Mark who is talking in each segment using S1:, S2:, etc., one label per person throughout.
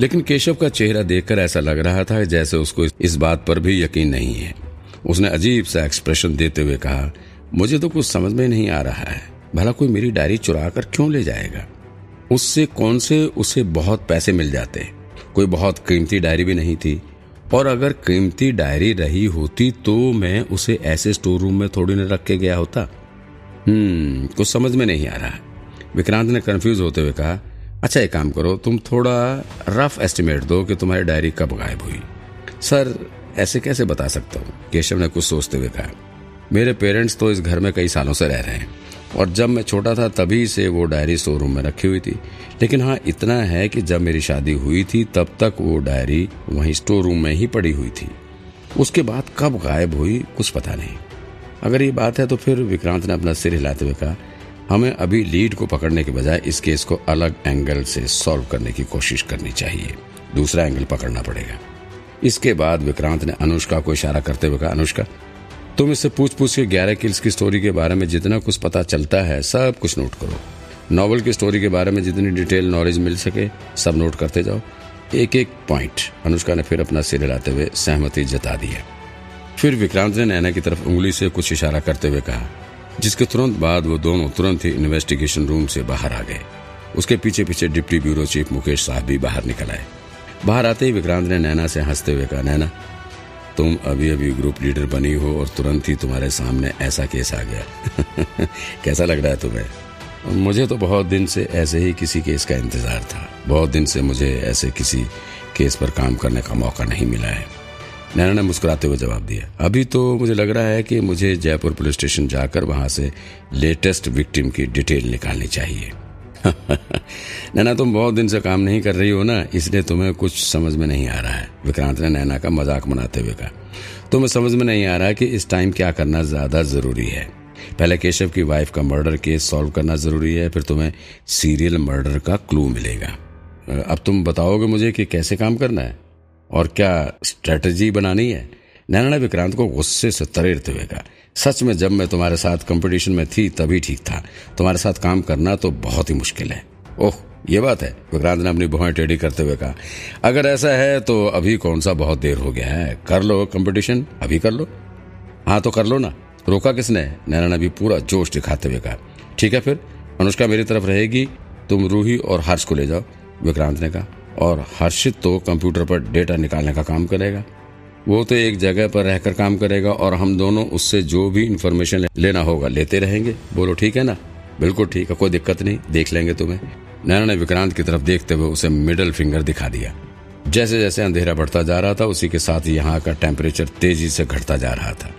S1: लेकिन केशव का चेहरा देखकर ऐसा लग रहा था जैसे उसको इस बात पर भी यकीन नहीं है। उसने अजीब सा एक्सप्रेशन देते हुए कहा, मुझे तो कुछ समझ में नहीं आ रहा है। भला कोई मेरी डायरी चुरा कर क्यों ले जाएगा? उससे कौन से उसे बहुत पैसे मिल जाते? कोई बहुत कीमती डायरी भी नहीं थी। और अगर कीमती डायरी रही होती तो मैं उसे ऐसे स्टोर रूम में थोड़ी न रख के गया होता। हम्म कुछ समझ में नहीं आ रहा। विक्रांत ने कंफ्यूज होते हुए कहा अच्छा एक काम करो, तुम थोड़ा रफ एस्टिमेट दो कि तुम्हारी डायरी कब गायब हुई। सर, ऐसे कैसे बता सकता हूँ? केशव ने कुछ सोचते हुए कहा, मेरे पेरेंट्स तो इस घर में कई सालों से रह रहे हैं, और जब मैं छोटा था तभी से वो डायरी स्टोर रूम में रखी हुई थी। लेकिन हाँ इतना है कि जब मेरी शादी हुई थी, तब तक वो डायरी वहीं स्टोर रूम में ही पड़ी हुई थी। उसके बाद कब गायब हुई, कुछ पता नहीं। अगर ये बात है तो फिर विक्रांत ने अपना सिर हिलाते हुए कहा हमें अभी लीड को पकड़ने के बजाय इस केस को अलग एंगल से सॉल्व करने की कोशिश करनी चाहिए। दूसरा एंगल पकड़ना पड़ेगा। इसके बाद विक्रांत ने अनुष्का को इशारा करते हुए कहा, अनुष्का, तुम इससे पूछ पूछ के ग्यारह किल्स की स्टोरी के बारे में जितना कुछ पता चलता है, सब कुछ नोट करो। नॉवल की स्टोरी के बारे में जितनी डिटेल नॉलेज मिल सके, सब नोट करते जाओ। एक एक पॉइंट, अनुष्का ने फिर अपना सिर हिलाते हुए सहमति जता दी फिर विक्रांत ने नैना की तरफ़ उंगली से कुछ इशारा करते हुए कहा जिसके तुरंत बाद वो दोनों तुरंत ही इन्वेस्टिगेशन रूम से बाहर आ गए। उसके पीछे पीछे डिप्टी ब्यूरो चीफ मुकेश साहब भी बाहर निकल आए। बाहर आते ही विक्रांत ने नैना से हँसते हुए कहा, नैना, तुम अभी अभी ग्रुप लीडर बनी हो और तुरंत ही तुम्हारे सामने ऐसा केस आ गया। कैसा लग रहा है तुम्हें? मुझे तो बहुत दिन से ऐसे ही किसी केस का इंतज़ार था। बहुत दिन से मुझे ऐसे किसी केस पर काम करने का मौका नहीं मिला है। नैना ने मुस्कुराते हुए जवाब दिया। अभी तो मुझे लग रहा है कि मुझे जयपुर पुलिस स्टेशन जाकर वहाँ से लेटेस्ट विक्टिम की डिटेल निकालनी चाहिए। नैना, तुम बहुत दिन से काम नहीं कर रही हो ना, इसलिए तुम्हें कुछ समझ में नहीं आ रहा है, विक्रांत ने नैना का मज़ाक मनाते हुए कहा। तुम्हें समझ में नहीं आ रहा कि इस टाइम क्या करना ज़्यादा ज़रूरी है। पहले केशव की वाइफ का मर्डर केस सॉल्व करना ज़रूरी है, फिर तुम्हें सीरियल मर्डर का क्लू मिलेगा। अब तुम बताओगे मुझे कि कैसे काम करना है? और क्या स्ट्रेटजी बनानी है? नैना ने विक्रांत को गुस्से से तरेरते हुए कहा, सच में जब मैं तुम्हारे साथ कंपटीशन में थी, तभी ठीक था। तुम्हारे साथ काम करना तो बहुत ही मुश्किल है। ओह, ये बात है। विक्रांत ने अपनी भुआ टेढ़ी करते हुए कहा, अगर ऐसा है तो अभी कौन सा बहुत देर हो गया है? कर लो कंपटीशन अभी कर लो। हाँ तो कर लो ना। रोका किसने? नैना ने भी पूरा जोश दिखाते हुए कहा, ठीक है फिर, अनुष्का मेरी तरफ़ रहेगी, तुम रूही और हर्ष को ले जाओ। विक्रांत ने कहा और हर्षित तो कंप्यूटर पर डेटा निकालने का काम करेगा। वो तो एक जगह पर रहकर काम करेगा और हम दोनों उससे जो भी इंफॉर्मेशन लेना होगा लेते रहेंगे। बोलो, ठीक है ना? बिल्कुल ठीक है, कोई दिक्कत नहीं, देख लेंगे तुम्हें। नैना ने विक्रांत की तरफ़ देखते हुए उसे मिडल फिंगर दिखा दिया। जैसे जैसे अंधेरा बढ़ता जा रहा था, उसी के साथ यहाँ का टेम्परेचर तेज़ी से घटता जा रहा था।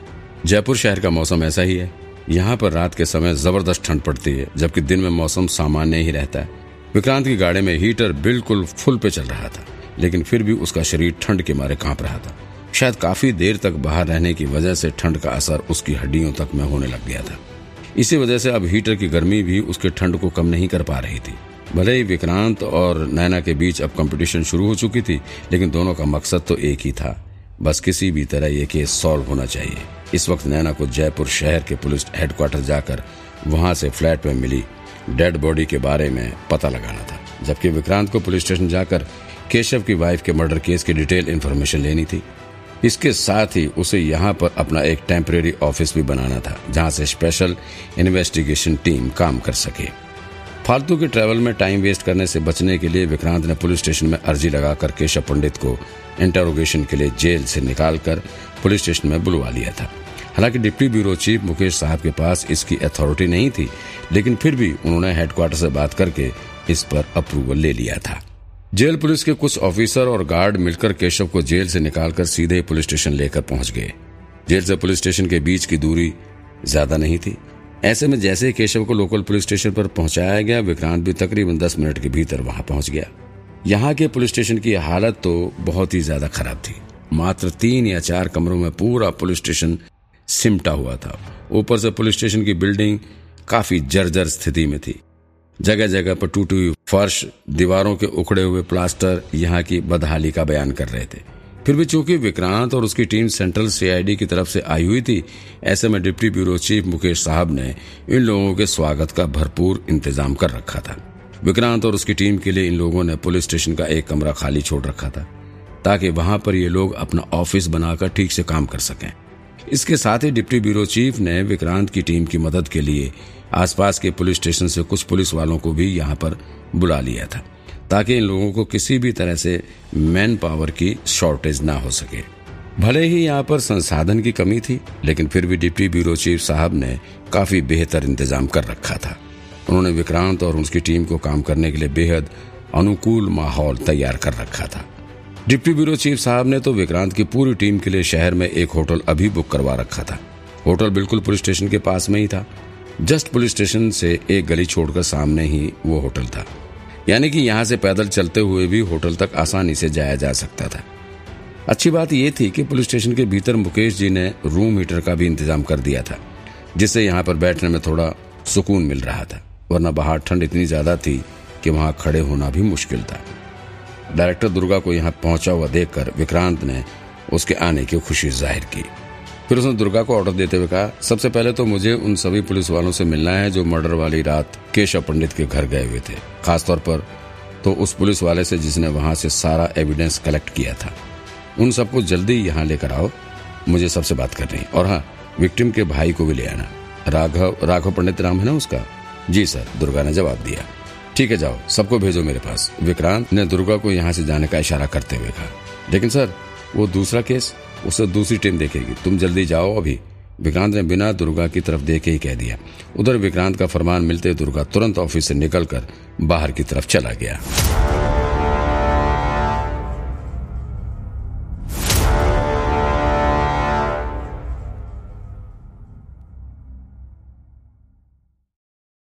S1: जयपुर शहर का मौसम ऐसा ही है। यहाँ पर रात के समय ज़बरदस्त ठंड पड़ती है, जबकि दिन में मौसम सामान्य ही रहता है। विक्रांत की गाड़ी में हीटर बिल्कुल फुल पे चल रहा था, लेकिन फिर भी उसका शरीर ठंड के मारे काँप रहा था। शायद काफ़ी देर तक बाहर रहने की वजह से ठंड का असर उसकी हड्डियों तक में होने लग गया था। इसी वजह से अब हीटर की गर्मी भी उसके ठंड को कम नहीं कर पा रही थी। भले ही विक्रांत और नैना के बीच अब कंपटीशन शुरू हो चुकी थी, लेकिन दोनों का मकसद तो एक ही था। बस किसी भी तरह ये केस सॉल्व होना चाहिए। इस वक्त नैना को जयपुर शहर के पुलिस हेडक्वार्टर जाकर वहाँ से फ्लैट में मिली डेड बॉडी के बारे में पता लगाना था, जबकि विक्रांत को पुलिस स्टेशन जाकर केशव की वाइफ के मर्डर केस की डिटेल इन्फॉर्मेशन लेनी थी। इसके साथ ही उसे यहाँ पर अपना एक टेम्परेरी ऑफ़िस भी बनाना था, जहाँ से स्पेशल इन्वेस्टिगेशन टीम काम कर सके। फालतू के ट्रेवल में टाइम वेस्ट करने से बचने के लिए विक्रांत ने पुलिस स्टेशन में अर्जी लगाकर केशव पंडित को इंटरोगेशन के लिए जेल से निकालकर पुलिस स्टेशन में बुलवा लिया था। हालाँकि डिप्टी ब्यूरो चीफ मुकेश साहब के पास इसकी अथॉरिटी नहीं थी, लेकिन फिर भी उन्होंने हेडक्वार्टर से बात करके इस पर अप्रूवल ले लिया था। जेल पुलिस के कुछ ऑफिसर और गार्ड मिलकर केशव को जेल से निकालकर सीधे पुलिस स्टेशन लेकर पहुँच गए। जेल से पुलिस स्टेशन के बीच की दूरी ज़्यादा नहीं थी। ऐसे में जैसे ही केशव को लोकल पुलिस स्टेशन पर पहुँचाया गया, विक्रांत भी तकरीबन दस मिनट के भीतर वहाँ पहुँच गया। यहाँ के पुलिस स्टेशन की हालत तो बहुत ही ज़्यादा खराब थी। मात्र तीन या चार कमरों में पूरा पुलिस स्टेशन सिमटा हुआ था। ऊपर से पुलिस स्टेशन की बिल्डिंग काफ़ी जर्जर स्थिति में थी। जगह जगह पर टूटी हुई फर्श, दीवारों के उखड़े हुए प्लास्टर यहाँ की बदहाली का बयान कर रहे थे। फिर भी चूँकि विक्रांत और उसकी टीम सेंट्रल सीआईडी की तरफ़ से आई हुई थी, ऐसे में डिप्टी ब्यूरो चीफ मुकेश साहब ने इन लोगों के स्वागत का भरपूर इंतज़ाम कर रखा था। विक्रांत और उसकी टीम के लिए इन लोगों ने पुलिस स्टेशन का एक कमरा खाली छोड़ रखा था, ताकि वहाँ पर ये लोग अपना ऑफ़िस बनाकर ठीक से काम कर सकें। इसके साथ ही डिप्टी ब्यूरो चीफ ने विक्रांत की टीम की मदद के लिए आसपास के पुलिस स्टेशन से कुछ पुलिस वालों को भी यहाँ पर बुला लिया था, ताकि इन लोगों को किसी भी तरह से मैन पावर की शॉर्टेज ना हो सके। भले ही यहाँ पर संसाधन की कमी थी, लेकिन फिर भी डिप्टी ब्यूरो चीफ साहब ने काफ़ी बेहतर इंतज़ाम कर रखा था। उन्होंने विक्रांत और उसकी टीम को काम करने के लिए बेहद अनुकूल माहौल तैयार कर रखा था। डिप्टी ब्यूरो चीफ साहब ने तो विक्रांत की पूरी टीम के लिए शहर में एक होटल अभी बुक करवा रखा था। होटल बिल्कुल पुलिस स्टेशन के पास में ही था। जस्ट पुलिस स्टेशन से एक गली छोड़कर सामने ही वो होटल था। यानी कि यहाँ से पैदल चलते हुए भी होटल तक आसानी से जाया जा सकता था। अच्छी बात यह थी कि पुलिस स्टेशन के भीतर मुकेश जी ने रूम हीटर का भी इंतज़ाम कर दिया था, जिससे यहाँ पर बैठने में थोड़ा सुकून मिल रहा था, वरना बाहर ठंड इतनी ज़्यादा थी कि वहाँ खड़े होना भी मुश्किल था। डायरेक्टर दुर्गा को यहाँ पहुँचा हुआ देखकर विक्रांत ने उसके आने की खुशी ज़ाहिर की। फिर उसने दुर्गा को ऑर्डर देते हुए कहा, सबसे पहले तो मुझे उन सभी पुलिस वालों से मिलना है जो मर्डर वाली रात केशव पंडित के घर गए हुए थे। खासतौर पर तो उस पुलिस वाले से जिसने वहाँ से सारा एविडेंस कलेक्ट किया था। उन सबको जल्दी यहाँ लेकर आओ, मुझे सबसे बात करनी और हाँ विक्टिम के भाई को भी ले आना। राघव राघव पंडित नाम है ना उसका? जी सर, दुर्गा ने जवाब दिया। ठीक है, जाओ। सबको भेजो मेरे पास। विक्रांत ने दुर्गा को यहाँ से जाने का इशारा करते हुए कहा। लेकिन सर, वो दूसरा केस उसे दूसरी टीम देखेगी। तुम जल्दी जाओ अभी। विक्रांत ने बिना दुर्गा की तरफ़ देखे ही कह दिया। उधर विक्रांत का फरमान मिलते दुर्गा तुरंत ऑफ़िस से निकलकर बाहर की तरफ़ चला गया।